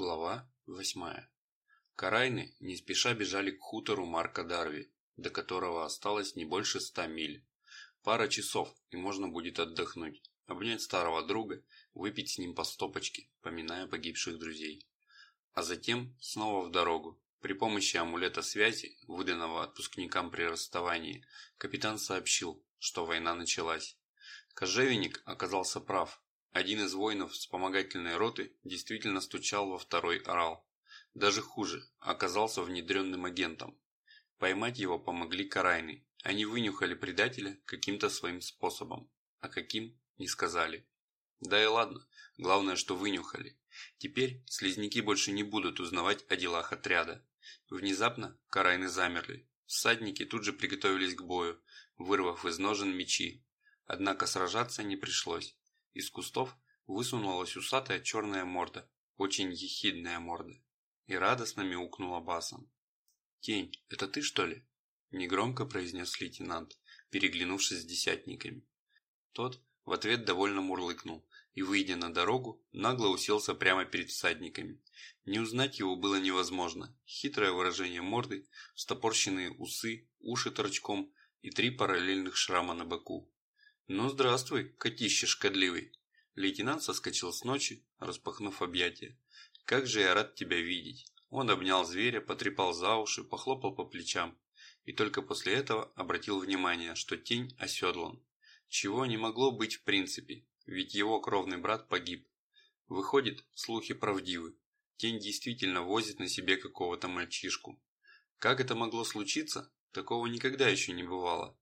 Глава восьмая. Карайны не спеша бежали к хутору Марка Дарви, до которого осталось не больше ста миль. Пара часов, и можно будет отдохнуть, обнять старого друга, выпить с ним по стопочке, поминая погибших друзей. А затем снова в дорогу. При помощи амулета связи, выданного отпускникам при расставании, капитан сообщил, что война началась. Кожевенник оказался прав, один из воинов вспомогательной роты действительно стучал во второй орал. Даже хуже, оказался внедренным агентом. Поймать его помогли карайны. Они вынюхали предателя каким-то своим способом. А каким, не сказали. Да и ладно, главное, что вынюхали. Теперь слизняки больше не будут узнавать о делах отряда. Внезапно карайны замерли. Всадники тут же приготовились к бою, вырвав из ножен мечи. Однако сражаться не пришлось. Из кустов высунулась усатая черная морда, очень ехидная морда, и радостно мяукнула басом. «Тень, это ты, что ли?» – негромко произнес лейтенант, переглянувшись с десятниками. Тот в ответ довольно мурлыкнул и, выйдя на дорогу, нагло уселся прямо перед всадниками. Не узнать его было невозможно. Хитрое выражение морды, стопорщенные усы, уши торчком и три параллельных шрама на боку. «Ну, здравствуй, котище шкодливый!» Лейтенант соскочил с ночи, распахнув объятия. «Как же я рад тебя видеть!» Он обнял зверя, потрепал за уши, похлопал по плечам. И только после этого обратил внимание, что тень оседлан. Чего не могло быть в принципе, ведь его кровный брат погиб. Выходит, слухи правдивы. Тень действительно возит на себе какого-то мальчишку. Как это могло случиться, такого никогда еще не бывало.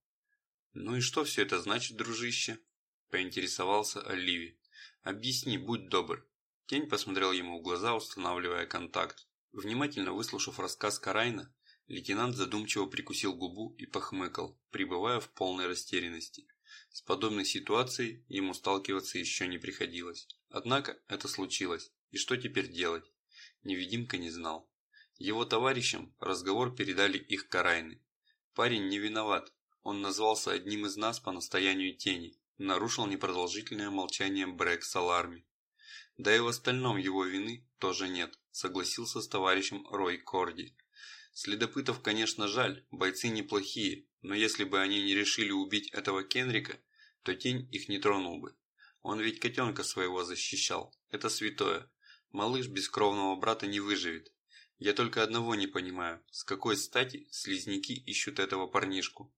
«Ну и что все это значит, дружище?» – поинтересовался Оливи. «Объясни, будь добр». Тень посмотрел ему в глаза, устанавливая контакт. Внимательно выслушав рассказ Карайна, лейтенант задумчиво прикусил губу и похмыкал, пребывая в полной растерянности. С подобной ситуацией ему сталкиваться еще не приходилось. Однако это случилось, и что теперь делать? Невидимка не знал. Его товарищам разговор передали их Карайны. Парень не виноват, он назвался одним из нас по настоянию тени, нарушил непродолжительное молчание Брэк Саларми. Да и в остальном его вины тоже нет, согласился с товарищем Рой Корди. Следопытов, конечно, жаль, бойцы неплохие, но если бы они не решили убить этого Кенрика, то тень их не тронул бы. Он ведь котенка своего защищал, это святое. Малыш без кровного брата не выживет. Я только одного не понимаю, с какой стати слизняки ищут этого парнишку.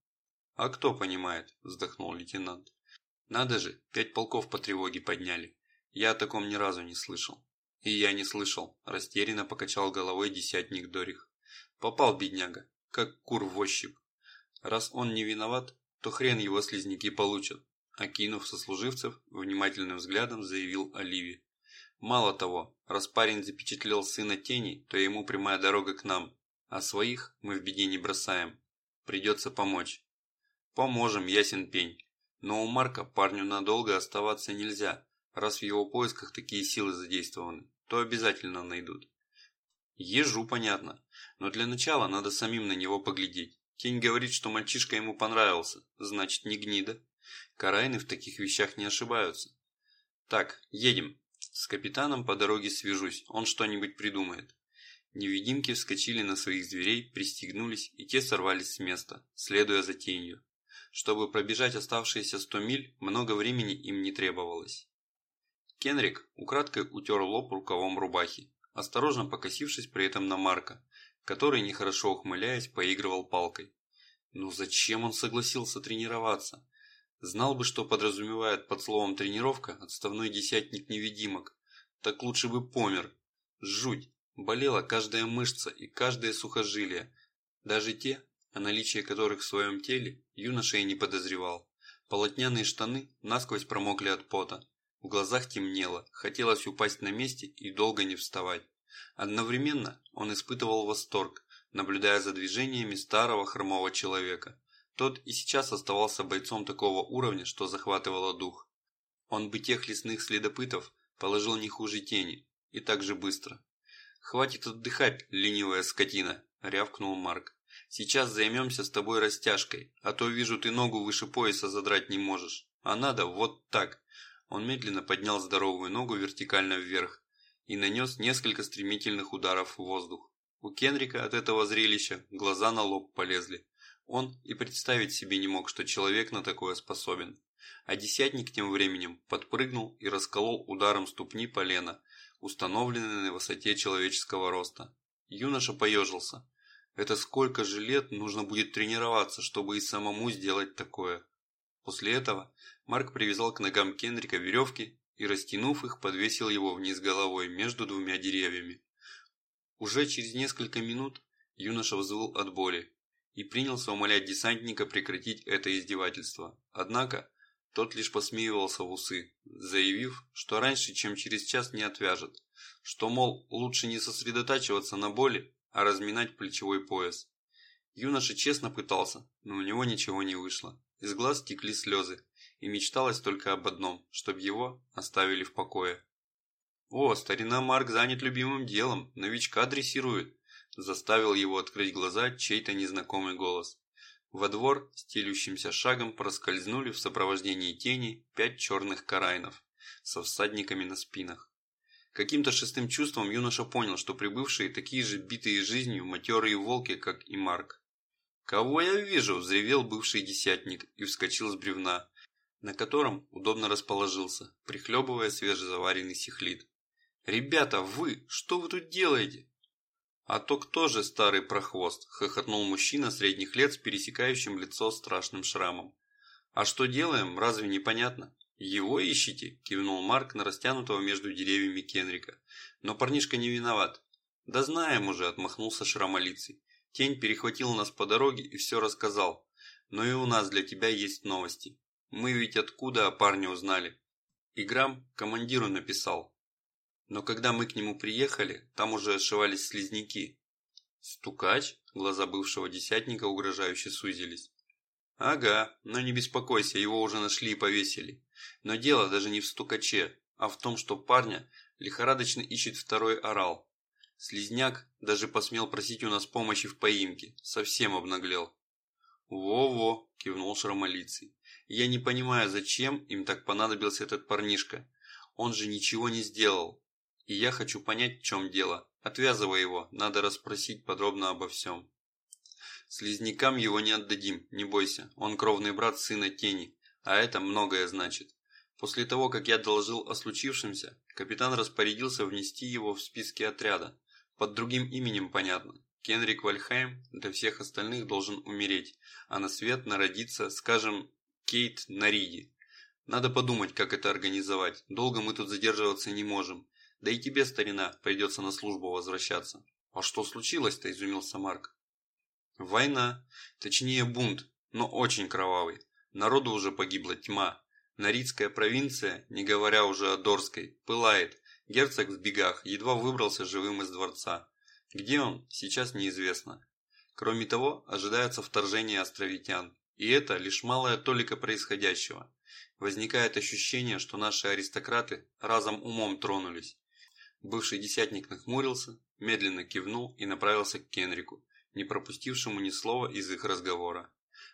«А кто понимает?» – вздохнул лейтенант. «Надо же, пять полков по тревоге подняли. Я о таком ни разу не слышал». «И я не слышал», – растерянно покачал головой десятник Дорих. «Попал бедняга, как кур в ощупь. Раз он не виноват, то хрен его слизняки получат», – окинув сослуживцев, внимательным взглядом заявил Оливи. «Мало того, раз парень запечатлел сына тени, то ему прямая дорога к нам, а своих мы в беде не бросаем. Придется помочь». Поможем, ясен пень. Но у Марка парню надолго оставаться нельзя. Раз в его поисках такие силы задействованы, то обязательно найдут. Ежу понятно, но для начала надо самим на него поглядеть. Тень говорит, что мальчишка ему понравился, значит не гнида. Карайны в таких вещах не ошибаются. Так, едем. С капитаном по дороге свяжусь, он что-нибудь придумает. Невидимки вскочили на своих зверей, пристегнулись, и те сорвались с места, следуя за тенью. Чтобы пробежать оставшиеся сто миль, много времени им не требовалось. Кенрик украдкой утер лоб рукавом рубахи, осторожно покосившись при этом на Марка, который, нехорошо ухмыляясь, поигрывал палкой. Ну зачем он согласился тренироваться? Знал бы, что подразумевает под словом «тренировка» отставной десятник невидимок. Так лучше бы помер. Жуть. Болела каждая мышца и каждое сухожилие. Даже те, о наличии которых в своем теле юноша и не подозревал. Полотняные штаны насквозь промокли от пота. В глазах темнело, хотелось упасть на месте и долго не вставать. Одновременно он испытывал восторг, наблюдая за движениями старого хромого человека. Тот и сейчас оставался бойцом такого уровня, что захватывало дух. Он бы тех лесных следопытов положил не хуже тени, и так же быстро. «Хватит отдыхать, ленивая скотина!» – рявкнул Марк. Сейчас займемся с тобой растяжкой, а то вижу ты ногу выше пояса задрать не можешь. А надо вот так. Он медленно поднял здоровую ногу вертикально вверх. и нанес несколько стремительных ударов в воздух. У Кенрика от этого зрелища глаза на лоб полезли. Он и представить себе не мог, что человек на такое способен. А десятник тем временем подпрыгнул и расколол ударом ступни полена, установленной на высоте человеческого роста. Юноша поежился. Это сколько же лет нужно будет тренироваться, чтобы и самому сделать такое? После этого Марк привязал к ногам Кенрика веревки и, растянув их, подвесил его вниз головой между двумя деревьями. Уже через несколько минут юноша взвыл от боли и принялся умолять десантника прекратить это издевательство. Однако тот лишь посмеивался в усы, заявив, что раньше, чем через час не отвяжет, что, мол, лучше не сосредотачиваться на боли, а разминать плечевой пояс. Юноша честно пытался, но у него ничего не вышло. Из глаз текли слезы, и мечталось только об одном, чтобы его оставили в покое. «О, старина Марк занят любимым делом, новичка дрессирует», заставил его открыть глаза чей-то незнакомый голос. Во двор стелющимся шагом проскользнули в сопровождении тени пять черных карайнов со всадниками на спинах. Каким-то шестым чувством юноша понял, что прибывшие такие же битые жизнью матерые волки, как и Марк. «Кого я вижу?» – взревел бывший десятник и вскочил с бревна, на котором удобно расположился, прихлебывая свежезаваренный сихлит. «Ребята, вы, что вы тут делаете?» «А то кто же старый прохвост?» – хохотнул мужчина средних лет с пересекающим лицо страшным шрамом. «А что делаем, разве непонятно?» «Его ищите?» – кивнул Марк на растянутого между деревьями Кенрика. «Но парнишка не виноват». «Да знаем уже», – отмахнулся Шрамолицый. «Тень перехватил нас по дороге и все рассказал. Но и у нас для тебя есть новости. Мы ведь откуда о парне узнали?» Играм командиру написал. Но когда мы к нему приехали, там уже ошивались слизняки. «Стукач?» – глаза бывшего десятника угрожающе сузились. «Ага, но не беспокойся, его уже нашли и повесили. Но дело даже не в стукаче, а в том, что парня лихорадочно ищет второй орал. Слизняк даже посмел просить у нас помощи в поимке, совсем обнаглел. «Во-во», – кивнул Шрамолицый. «Я не понимаю, зачем им так понадобился этот парнишка. Он же ничего не сделал. И я хочу понять, в чем дело. Отвязывай его, надо расспросить подробно обо всем». «Слизнякам его не отдадим, не бойся. Он кровный брат сына Тени, а это многое значит. После того, как я доложил о случившемся, капитан распорядился внести его в списки отряда. Под другим именем понятно. Кенрик Вальхайм для всех остальных должен умереть, а на свет народится, скажем, Кейт Нариди. Надо подумать, как это организовать. Долго мы тут задерживаться не можем. Да и тебе, старина, придется на службу возвращаться. А что случилось-то, изумился Марк. Война, точнее бунт, но очень кровавый. Народу уже погибла тьма. Наридская провинция, не говоря уже о Дорской, пылает. Герцог в бегах едва выбрался живым из дворца. Где он, сейчас неизвестно. Кроме того, ожидается вторжение островитян. И это лишь малая толика происходящего. Возникает ощущение, что наши аристократы разом умом тронулись. Бывший десятник нахмурился, медленно кивнул и направился к Кенрику, не пропустившему ни слова из их разговора.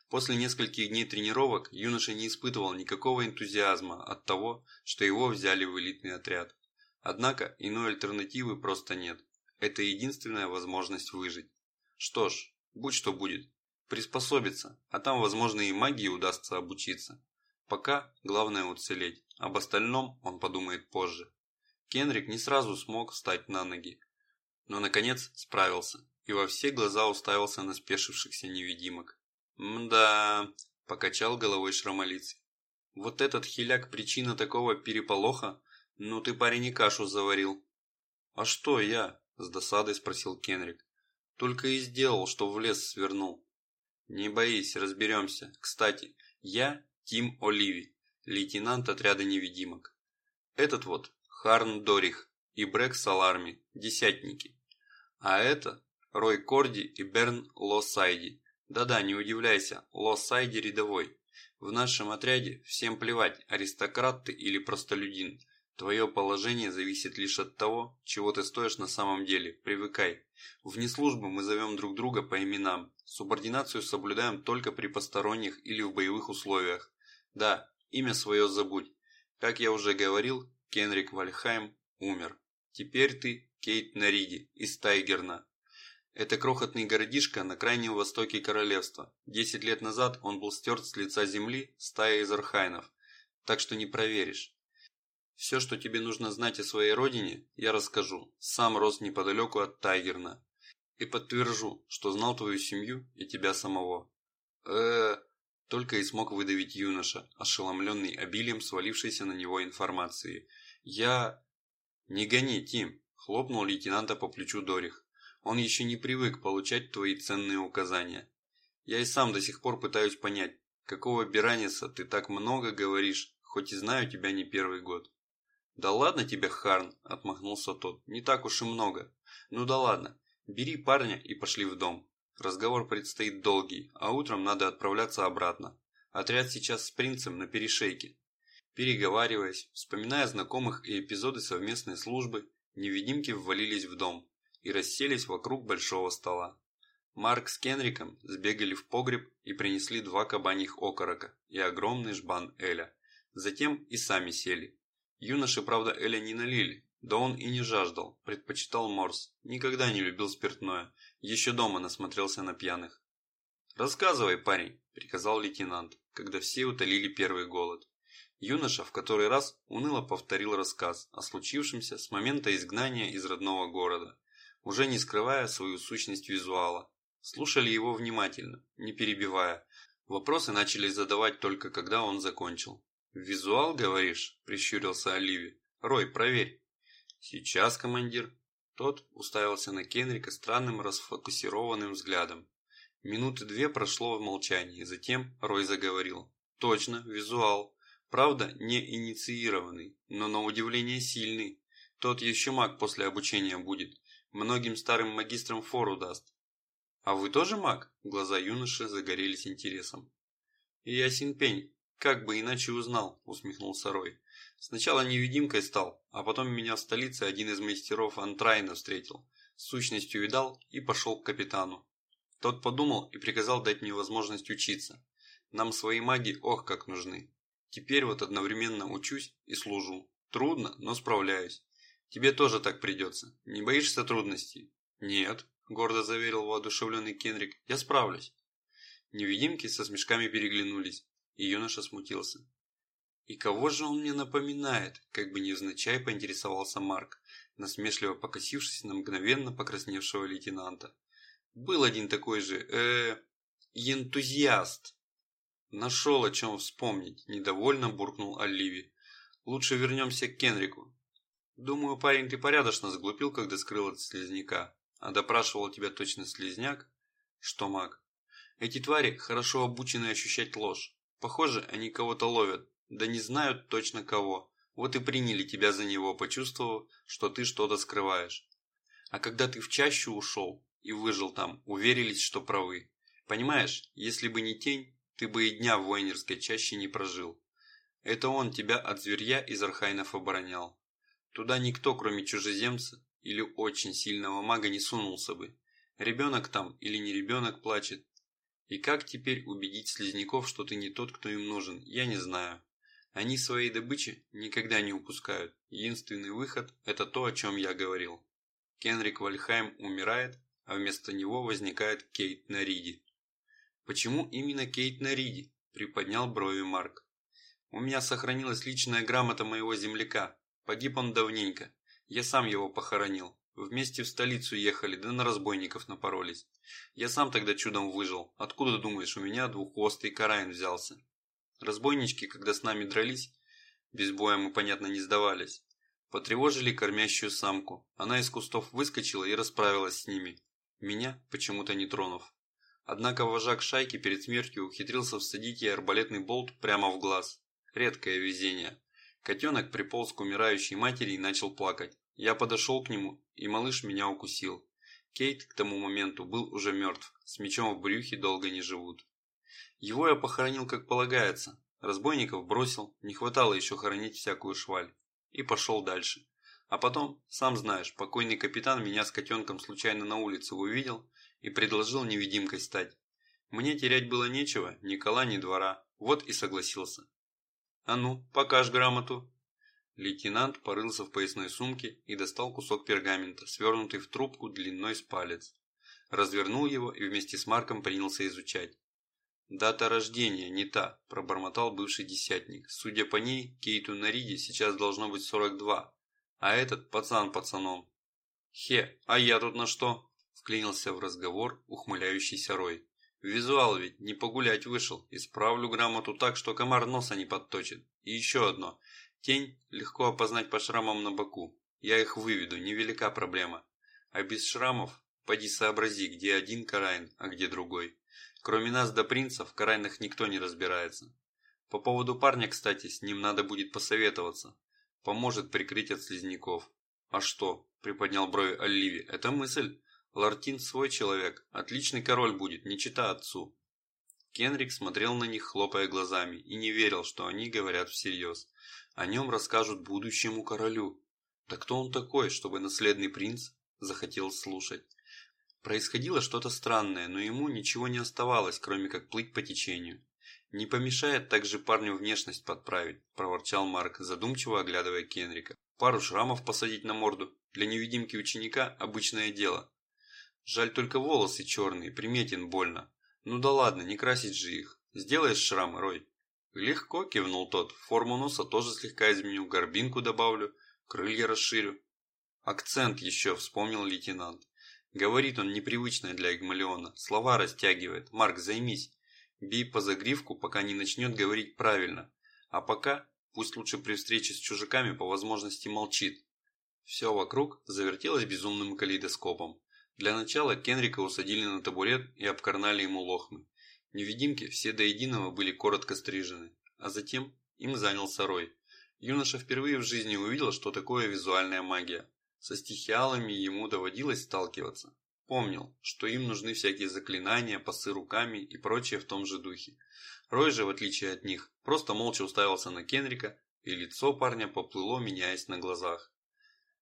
После нескольких дней тренировок юноша не испытывал никакого энтузиазма от того, что его взяли в элитный отряд. Однако иной альтернативы просто нет. Это единственная возможность выжить. Что ж, будь что будет. Приспособиться, а там возможно и магии удастся обучиться. Пока главное уцелеть, об остальном он подумает позже. Кенрик не сразу смог встать на ноги, но наконец справился и во все глаза уставился на спешившихся невидимок. «Мда...» – покачал головой Шрамолицый. «Вот этот хиляк причина такого переполоха? Ну ты, парень, и кашу заварил». «А что я?» – с досадой спросил Кенрик. «Только и сделал, что в лес свернул». «Не боись, разберемся. Кстати, я Тим Оливи, лейтенант отряда невидимок. Этот вот Харн Дорих и Брэк Саларми, десятники. А это Рой Корди и Берн Лосайди, да-да, не удивляйся, Лос-Сайди рядовой. В нашем отряде всем плевать, аристократ ты или простолюдин. Твое положение зависит лишь от того, чего ты стоишь на самом деле. Привыкай. Вне службы мы зовем друг друга по именам. Субординацию соблюдаем только при посторонних или в боевых условиях. Да, имя свое забудь. Как я уже говорил, Кенрик Вальхайм умер. Теперь ты Кейт Нариди из Тайгерна. Это крохотный городишко на крайнем востоке королевства. Десять лет назад он был стерт с лица земли стаей из архайнов, так что не проверишь. Все, что тебе нужно знать о своей родине, я расскажу. Сам рос неподалеку от Тайгерна. И подтвержу, что знал твою семью и тебя самого. э только и смог выдавить юноша, ошеломленный обилием свалившейся на него информации. «Я...» «Не гони, Тим!» – хлопнул лейтенанта по плечу Дорих. «Он еще не привык получать твои ценные указания. Я и сам до сих пор пытаюсь понять, какого Бераниса ты так много говоришь, хоть и знаю тебя не первый год». «Да ладно тебе, Харн!» – отмахнулся тот. «Не так уж и много. Ну да ладно. Бери парня и пошли в дом. Разговор предстоит долгий, а утром надо отправляться обратно. Отряд сейчас с принцем на перешейке. Переговариваясь, вспоминая знакомых и эпизоды совместной службы, невидимки ввалились в дом и расселись вокруг большого стола. Марк с Кенриком сбегали в погреб и принесли два кабаньих окорока и огромный жбан Эля. Затем и сами сели. Юноши, правда, Эля не налили, да он и не жаждал, предпочитал морс, никогда не любил спиртное – еще дома насмотрелся на пьяных. «Рассказывай, парень», – приказал лейтенант, когда все утолили первый голод. Юноша в который раз уныло повторил рассказ о случившемся с момента изгнания из родного города, уже не скрывая свою сущность визуала. Слушали его внимательно, не перебивая. Вопросы начали задавать только когда он закончил. «Визуал, говоришь?» – прищурился Оливи. «Рой, проверь». «Сейчас, командир», тот уставился на Кенрика странным расфокусированным взглядом. Минуты две прошло в молчании, затем Рой заговорил. Точно, визуал. Правда, не инициированный, но на удивление сильный. Тот еще маг после обучения будет. Многим старым магистрам фору даст. А вы тоже маг? Глаза юноши загорелись интересом. Ясен пень. Как бы иначе узнал, усмехнулся Рой. Сначала невидимкой стал, а потом меня в столице один из мастеров Антрайна встретил, с сущностью видал и пошел к капитану. Тот подумал и приказал дать мне возможность учиться. Нам свои маги ох как нужны. Теперь вот одновременно учусь и служу. Трудно, но справляюсь. Тебе тоже так придется. Не боишься трудностей? Нет, гордо заверил воодушевленный Кенрик. Я справлюсь. Невидимки со смешками переглянулись, и юноша смутился. «И кого же он мне напоминает?» – как бы невзначай поинтересовался Марк, насмешливо покосившись на мгновенно покрасневшего лейтенанта. «Был один такой же, э энтузиаст». «Нашел о чем вспомнить», – недовольно буркнул Оливи. «Лучше вернемся к Кенрику. Думаю, парень, ты порядочно заглупил, когда скрыл от слизняка. А допрашивал тебя точно слизняк? Что, маг? Эти твари хорошо обучены ощущать ложь. Похоже, они кого-то ловят, да не знают точно кого. Вот и приняли тебя за него, почувствовав, что ты что-то скрываешь. А когда ты в чащу ушел и выжил там, уверились, что правы. Понимаешь, если бы не тень, ты бы и дня в воинерской чаще не прожил. Это он тебя от зверья из архайнов оборонял. Туда никто, кроме чужеземца или очень сильного мага, не сунулся бы. Ребенок там или не ребенок плачет. И как теперь убедить слизняков, что ты не тот, кто им нужен, я не знаю. Они своей добычи никогда не упускают. Единственный выход – это то, о чем я говорил. Кенрик Вальхайм умирает, а вместо него возникает Кейт Нариди. «Почему именно Кейт Нариди?» – приподнял брови Марк. «У меня сохранилась личная грамота моего земляка. Погиб он давненько. Я сам его похоронил. Вместе в столицу ехали, да на разбойников напоролись. Я сам тогда чудом выжил. Откуда, думаешь, у меня двуххвостый караин взялся? Разбойнички, когда с нами дрались, без боя мы, понятно, не сдавались, потревожили кормящую самку. Она из кустов выскочила и расправилась с ними, меня почему-то не тронув. Однако вожак шайки перед смертью ухитрился всадить ей арбалетный болт прямо в глаз. Редкое везение. Котенок приполз к умирающей матери и начал плакать. Я подошел к нему, и малыш меня укусил. Кейт к тому моменту был уже мертв, с мечом в брюхе долго не живут. Его я похоронил как полагается. Разбойников бросил, не хватало еще хоронить всякую шваль. И пошел дальше. А потом, сам знаешь, покойный капитан меня с котенком случайно на улице увидел и предложил невидимкой стать. Мне терять было нечего, ни кола, ни двора. Вот и согласился. А ну, покажь грамоту. Лейтенант порылся в поясной сумке и достал кусок пергамента, свернутый в трубку длиной с палец. Развернул его и вместе с Марком принялся изучать. «Дата рождения не та», – пробормотал бывший десятник. «Судя по ней, Кейту Нариде сейчас должно быть 42, а этот пацан пацаном». «Хе, а я тут на что?» – вклинился в разговор ухмыляющийся Рой. «Визуал ведь не погулять вышел. Исправлю грамоту так, что комар носа не подточит. И еще одно. Тень легко опознать по шрамам на боку. Я их выведу, невелика проблема. А без шрамов поди сообрази, где один Карайн, а где другой. Кроме нас до принца в Карайнах никто не разбирается. По поводу парня, кстати, с ним надо будет посоветоваться. Поможет прикрыть от слизняков. А что? Приподнял брови Оливи. Это мысль. Лартин свой человек. Отличный король будет, не чита отцу. Кенрик смотрел на них, хлопая глазами, и не верил, что они говорят всерьез. О нем расскажут будущему королю. Да кто он такой, чтобы наследный принц захотел слушать? Происходило что-то странное, но ему ничего не оставалось, кроме как плыть по течению. «Не помешает также парню внешность подправить», – проворчал Марк, задумчиво оглядывая Кенрика. «Пару шрамов посадить на морду. Для невидимки ученика обычное дело. Жаль только волосы черные, приметен больно. Ну да ладно, не красить же их. Сделаешь шрамы, Рой?» «Легко», – кивнул тот. «Форму носа тоже слегка изменю, горбинку добавлю, крылья расширю». «Акцент еще», – вспомнил лейтенант. Говорит он непривычное для Игмалиона, слова растягивает. «Марк, займись». Бей по загривку, пока не начнет говорить правильно. А пока, пусть лучше при встрече с чужаками по возможности молчит. Все вокруг завертелось безумным калейдоскопом. Для начала Кенрика усадили на табурет и обкарнали ему лохмы. Невидимки все до единого были коротко стрижены, а затем им занялся Рой. Юноша впервые в жизни увидел, что такое визуальная магия. Со стихиалами ему доводилось сталкиваться. Помнил, что им нужны всякие заклинания, пасы руками и прочее в том же духе. Рой же, в отличие от них, просто молча уставился на Кенрика, и лицо парня поплыло, меняясь на глазах.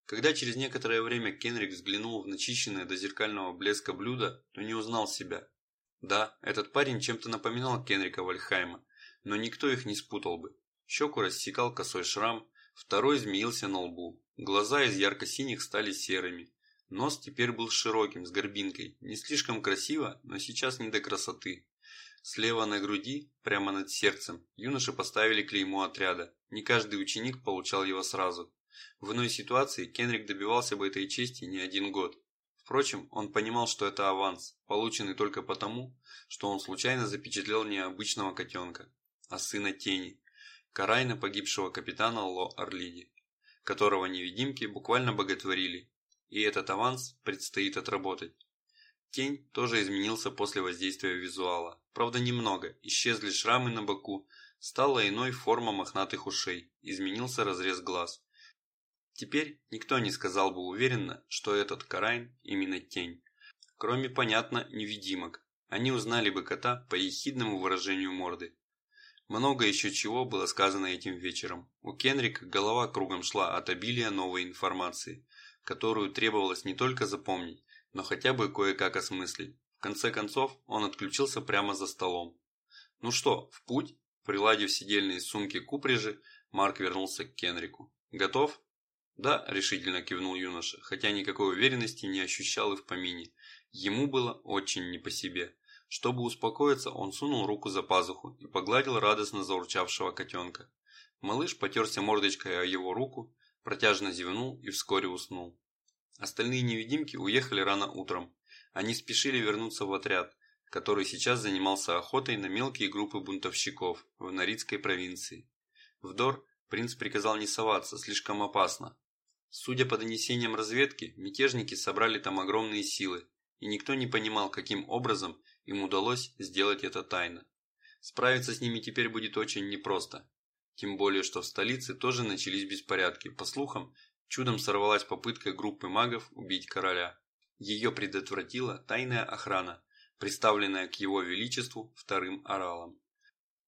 Когда через некоторое время Кенрик взглянул в начищенное до зеркального блеска блюдо, то не узнал себя. Да, этот парень чем-то напоминал Кенрика Вальхайма, но никто их не спутал бы. Щеку рассекал косой шрам, второй змеился на лбу. Глаза из ярко-синих стали серыми. Нос теперь был широким, с горбинкой. Не слишком красиво, но сейчас не до красоты. Слева на груди, прямо над сердцем, юноши поставили клеймо отряда. Не каждый ученик получал его сразу. В иной ситуации Кенрик добивался бы этой чести не один год. Впрочем, он понимал, что это аванс, полученный только потому, что он случайно запечатлел не обычного котенка, а сына тени, Карайна погибшего капитана Ло Орлиди, которого невидимки буквально боготворили, и этот аванс предстоит отработать. Тень тоже изменился после воздействия визуала, правда немного, исчезли шрамы на боку, стала иной форма мохнатых ушей, изменился разрез глаз. Теперь никто не сказал бы уверенно, что этот Карайн именно тень. Кроме, понятно, невидимок. Они узнали бы кота по ехидному выражению морды. Много еще чего было сказано этим вечером. У Кенрика голова кругом шла от обилия новой информации, которую требовалось не только запомнить, но хотя бы кое-как осмыслить. В конце концов, он отключился прямо за столом. «Ну что, в путь?» Приладив сидельные сумки к Марк вернулся к Кенрику. «Готов?» «Да», – решительно кивнул юноша, хотя никакой уверенности не ощущал и в помине. Ему было очень не по себе. Чтобы успокоиться, он сунул руку за пазуху и погладил радостно заурчавшего котенка. Малыш потерся мордочкой о его руку, протяжно зевнул и вскоре уснул. Остальные невидимки уехали рано утром. Они спешили вернуться в отряд, который сейчас занимался охотой на мелкие группы бунтовщиков в Норицкой провинции. В Дор принц приказал не соваться, слишком опасно, Судя по донесениям разведки, мятежники собрали там огромные силы, и никто не понимал, каким образом им удалось сделать это тайно. Справиться с ними теперь будет очень непросто. Тем более, что в столице тоже начались беспорядки. По слухам, чудом сорвалась попытка группы магов убить короля. Ее предотвратила тайная охрана, представленная к его величеству вторым оралом.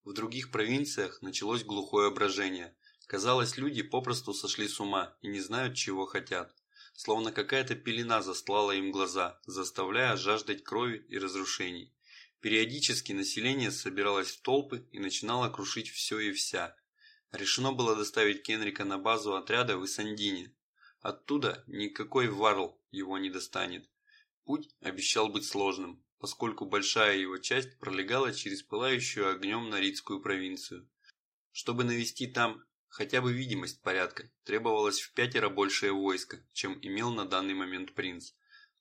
В других провинциях началось глухое брожение – Казалось, люди попросту сошли с ума и не знают, чего хотят. Словно какая-то пелена застлала им глаза, заставляя жаждать крови и разрушений. Периодически население собиралось в толпы и начинало крушить все и вся. Решено было доставить Кенрика на базу отряда в Исандине. Оттуда никакой варл его не достанет. Путь обещал быть сложным, поскольку большая его часть пролегала через пылающую огнем Норидскую провинцию. Чтобы навести там хотя бы видимость порядка, требовалось в пятеро большее войско, чем имел на данный момент принц.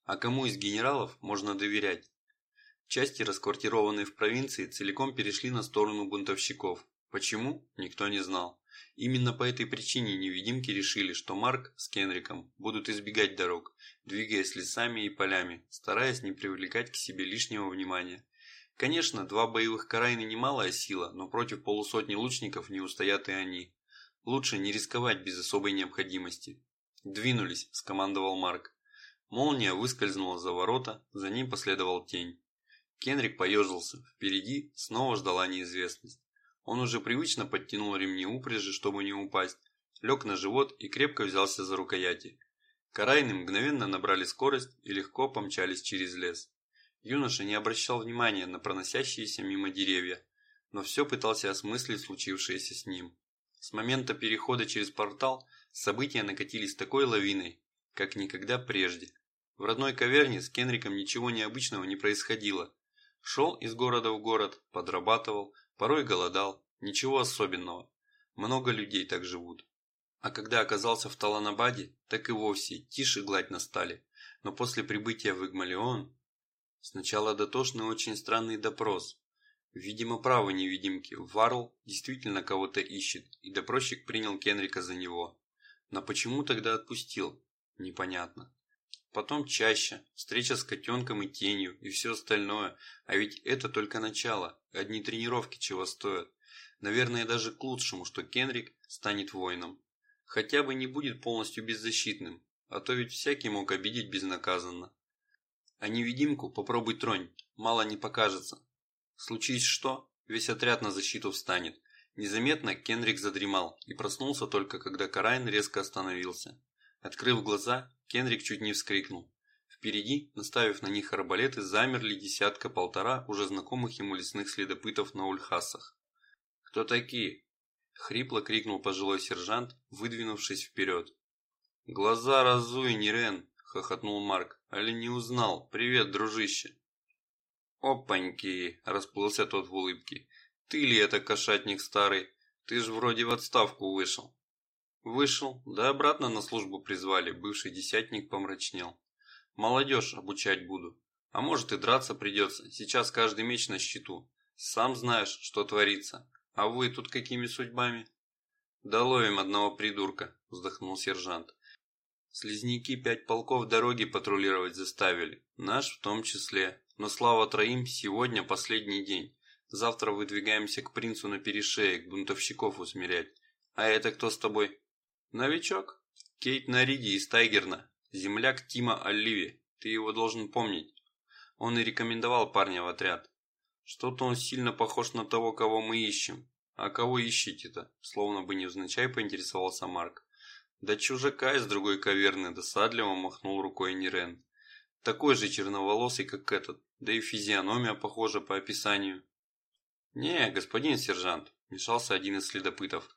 А кому из генералов можно доверять? Части, расквартированные в провинции, целиком перешли на сторону бунтовщиков. Почему? Никто не знал. Именно по этой причине невидимки решили, что Марк с Кенриком будут избегать дорог, двигаясь лесами и полями, стараясь не привлекать к себе лишнего внимания. Конечно, два боевых карайны немалая сила, но против полусотни лучников не устоят и они. Лучше не рисковать без особой необходимости. «Двинулись», – скомандовал Марк. Молния выскользнула за ворота, за ним последовал тень. Кенрик поежился, впереди снова ждала неизвестность. Он уже привычно подтянул ремни упряжи, чтобы не упасть, лег на живот и крепко взялся за рукояти. Карайны мгновенно набрали скорость и легко помчались через лес. Юноша не обращал внимания на проносящиеся мимо деревья, но все пытался осмыслить случившееся с ним. С момента перехода через портал события накатились такой лавиной, как никогда прежде. В родной каверне с Кенриком ничего необычного не происходило. Шел из города в город, подрабатывал, порой голодал, ничего особенного. Много людей так живут. А когда оказался в Таланабаде, так и вовсе тише гладь настали. Но после прибытия в Игмалион сначала дотошный очень странный допрос. Видимо, право невидимки, Варл действительно кого-то ищет, и допросчик принял Кенрика за него. Но почему тогда отпустил? Непонятно. Потом чаще, встреча с котенком и тенью, и все остальное. А ведь это только начало, одни тренировки чего стоят. Наверное, даже к лучшему, что Кенрик станет воином. Хотя бы не будет полностью беззащитным, а то ведь всякий мог обидеть безнаказанно. А невидимку попробуй тронь, мало не покажется. Случись что, весь отряд на защиту встанет. Незаметно Кенрик задремал и проснулся только когда Карайн резко остановился. Открыв глаза, Кенрик чуть не вскрикнул. Впереди, наставив на них арбалеты, замерли десятка-полтора уже знакомых ему лесных следопытов на ульхасах. «Кто такие?» – хрипло крикнул пожилой сержант, выдвинувшись вперед. «Глаза разуй, Нирен!» – хохотнул Марк. «Али не узнал? Привет, дружище!» «Опаньки!» – расплылся тот в улыбке. «Ты ли это кошатник старый? Ты ж вроде в отставку вышел». Вышел, да обратно на службу призвали, бывший десятник помрачнел. Молодежь обучать буду. А может и драться придется, сейчас каждый меч на счету. Сам знаешь, что творится. А вы тут какими судьбами? Да ловим одного придурка, вздохнул сержант. Слизняки пять полков дороги патрулировать заставили, наш в том числе. Но слава троим, сегодня последний день. Завтра выдвигаемся к принцу на перешеек, бунтовщиков усмирять. А это кто с тобой? Новичок. Кейт Нариди из Тайгерна. Земляк Тима Оливи. Ты его должен помнить. Он и рекомендовал парня в отряд. Что-то он сильно похож на того, кого мы ищем. А кого ищете-то? Словно бы невзначай поинтересовался Марк. Да чужака из другой каверны досадливо махнул рукой Нирен. Такой же черноволосый, как этот, да и физиономия похожа по описанию. «Не, господин сержант», – мешался один из следопытов.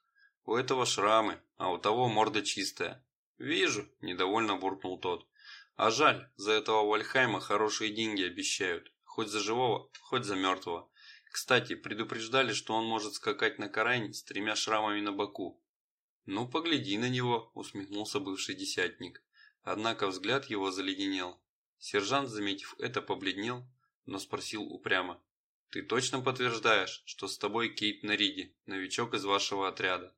У этого шрамы, а у того морда чистая. Вижу, недовольно буркнул тот. А жаль, за этого Вальхайма хорошие деньги обещают. Хоть за живого, хоть за мертвого. Кстати, предупреждали, что он может скакать на карайне с тремя шрамами на боку. «Ну, погляди на него», – усмехнулся бывший десятник. Однако взгляд его заледенел. Сержант, заметив это, побледнел, но спросил упрямо. «Ты точно подтверждаешь, что с тобой Кейт Нариди, новичок из вашего отряда?»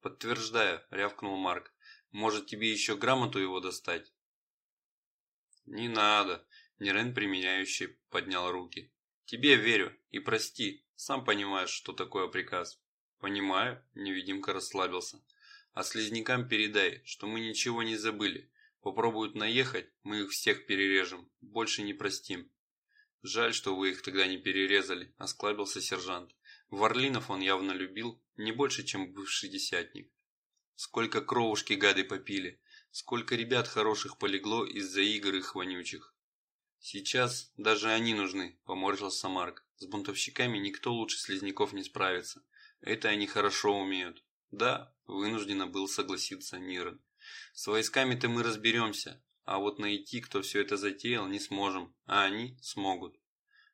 «Подтверждаю», – рявкнул Марк. «Может, тебе еще грамоту его достать?» «Не надо», – Нерен применяющий поднял руки. «Тебе верю и прости, сам понимаешь, что такое приказ». «Понимаю», – невидимка расслабился. «А слизнякам передай, что мы ничего не забыли. Попробуют наехать, мы их всех перережем, больше не простим». «Жаль, что вы их тогда не перерезали», – осклабился сержант. Варлинов он явно любил, не больше, чем бывший десятник. Сколько кровушки гады попили, сколько ребят хороших полегло из-за игр их вонючих. Сейчас даже они нужны, поморщился Марк. С бунтовщиками никто лучше слизняков не справится. Это они хорошо умеют. Да, вынужденно был согласиться Нирен. С войсками-то мы разберемся, а вот найти, кто все это затеял, не сможем, а они смогут.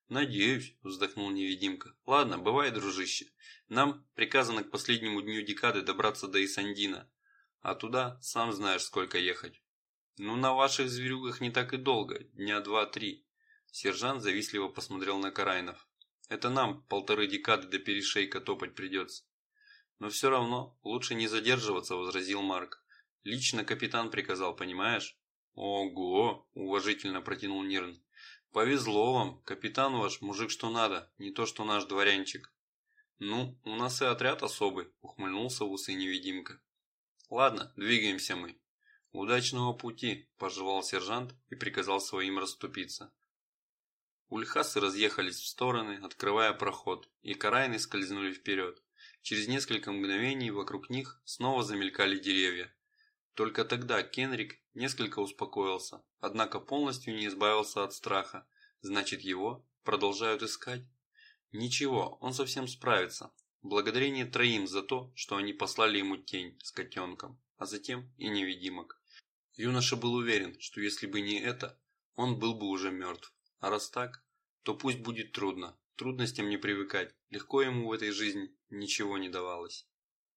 «Надеюсь», – вздохнул невидимка. «Ладно, бывай, дружище. Нам приказано к последнему дню декады добраться до Исандина, а туда сам знаешь, сколько ехать». «Ну, на ваших зверюгах не так и долго, дня два-три». Сержант завистливо посмотрел на Карайнов. «Это нам полторы декады до перешейка топать придется». «Но все равно лучше не задерживаться», – возразил Марк. «Лично капитан приказал, понимаешь?» «Ого!» – уважительно протянул Нирн. «Повезло вам, капитан ваш, мужик что надо, не то что наш дворянчик». «Ну, у нас и отряд особый», – ухмыльнулся в усы невидимка. «Ладно, двигаемся мы». «Удачного пути», – пожелал сержант и приказал своим расступиться. Ульхасы разъехались в стороны, открывая проход, и карайны скользнули вперед. Через несколько мгновений вокруг них снова замелькали деревья. Только тогда Кенрик несколько успокоился, однако полностью не избавился от страха. Значит, его продолжают искать? Ничего, он совсем справится. Благодарение троим за то, что они послали ему тень с котенком, а затем и невидимок. Юноша был уверен, что если бы не это, он был бы уже мертв. А раз так, то пусть будет трудно. Трудностям не привыкать. Легко ему в этой жизни ничего не давалось.